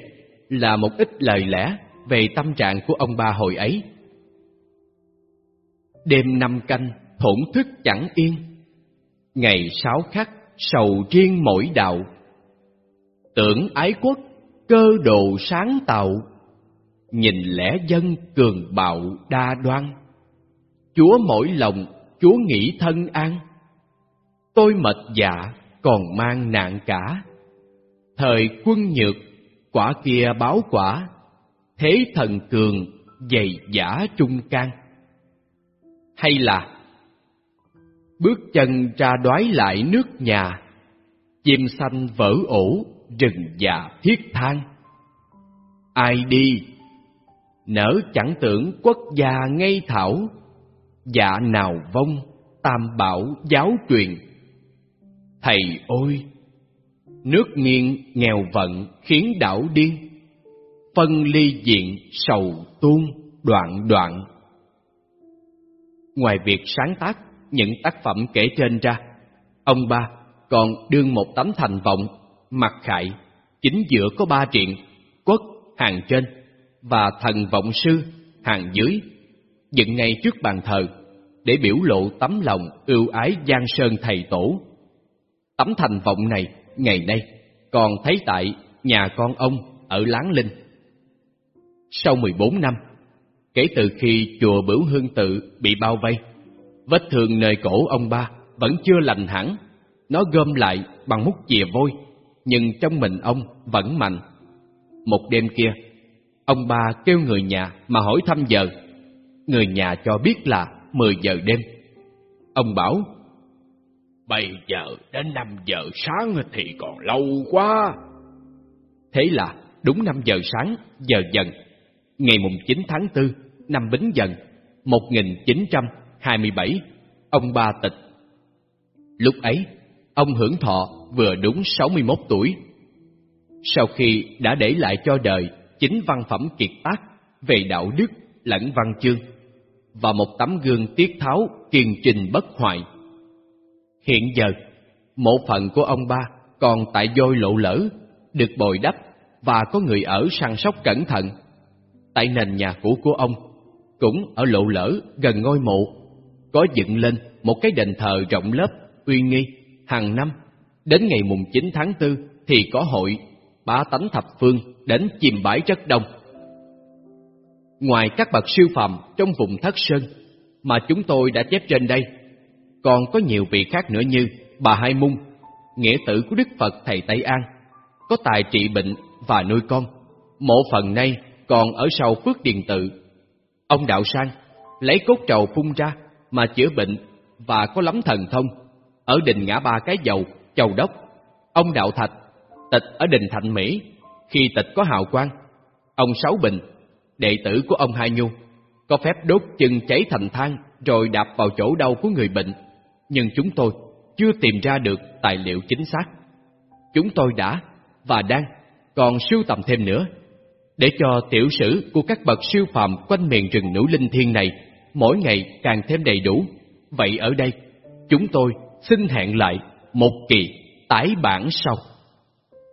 là một ít lời lẽ về tâm trạng của ông ba hồi ấy. Đêm năm canh, thổn thức chẳng yên, ngày sáu khắc, sầu riêng mỗi đạo. Tưởng ái quốc, cơ đồ sáng tạo, nhìn lẽ dân cường bạo đa đoan. Chúa mỗi lòng, Chúa nghĩ thân an. Tôi mệt dạ, còn mang nạn cả. Thời quân nhược quả kia báo quả, thế thần cường, dày giả trung can. Hay là bước chân ra đoái lại nước nhà, chim xanh vỡ ổ, rừng già thiết than. Ai đi, nở chẳng tưởng quốc gia ngây thảo, dạ nào vong, tam bảo giáo truyền. Thầy ôi! nước nghiêng nghèo vận khiến đảo điên phân ly diện sầu tuôn đoạn đoạn. Ngoài việc sáng tác những tác phẩm kể trên ra, ông ba còn đương một tấm thành vọng mặt khải, chính giữa có ba triện quốc hàng trên và thần vọng sư, hàng dưới. Dựng ngay trước bàn thờ, để biểu lộ tấm lòng ưu ái giang sơn thầy tổ. Tấm thành vọng này ngày nay còn thấy tại nhà con ông ở Láng Linh. Sau 14 năm, kể từ khi chùa Bửu Hương Tự bị bao vây, vết thương nơi cổ ông ba vẫn chưa lành hẳn, nó gom lại bằng mút chìa vôi, nhưng trong mình ông vẫn mạnh. Một đêm kia, ông ba kêu người nhà mà hỏi thăm giờ. Người nhà cho biết là 10 giờ đêm. Ông bảo Bây giờ đến 5 giờ sáng thì còn lâu quá. Thế là đúng 5 giờ sáng, giờ dần, ngày mùng 9 tháng 4 năm Bính Dần, 1927, ông ba tịch. Lúc ấy, ông hưởng thọ vừa đúng 61 tuổi. sau khi đã để lại cho đời chính văn phẩm kiệt tác về đạo đức lẫn văn chương và một tấm gương tiết tháo kiên trình bất hoại. Hiện giờ, một phần của ông ba còn tại dôi lộ lỡ, được bồi đắp và có người ở săn sóc cẩn thận. Tại nền nhà cũ của ông, cũng ở lộ lỡ gần ngôi mộ, có dựng lên một cái đền thờ rộng lớp, uy nghi, hàng năm. Đến ngày mùng 9 tháng 4 thì có hội, ba tánh thập phương đến chìm bãi rất đông. Ngoài các bậc siêu phàm trong vùng thất sơn mà chúng tôi đã chép trên đây, còn có nhiều vị khác nữa như bà Hai Mung, nghĩa tử của Đức Phật Thầy Tây An, có tài trị bệnh và nuôi con. Mộ phần nay còn ở sau phước điền tự. Ông Đạo Sang lấy cốt trầu phun ra mà chữa bệnh và có lắm thần thông. Ở đình ngã ba cái dầu, chầu đốc, ông Đạo Thạch, tịch ở đình Thạnh Mỹ, khi tịch có hào quang. Ông Sáu Bình, đệ tử của ông Hai Nhu, có phép đốt chân cháy thành than rồi đạp vào chỗ đau của người bệnh. Nhưng chúng tôi chưa tìm ra được tài liệu chính xác. Chúng tôi đã và đang còn sưu tầm thêm nữa để cho tiểu sử của các bậc siêu phàm quanh miền rừng núi linh thiên này mỗi ngày càng thêm đầy đủ. Vậy ở đây, chúng tôi xin hẹn lại một kỳ tái bản sau.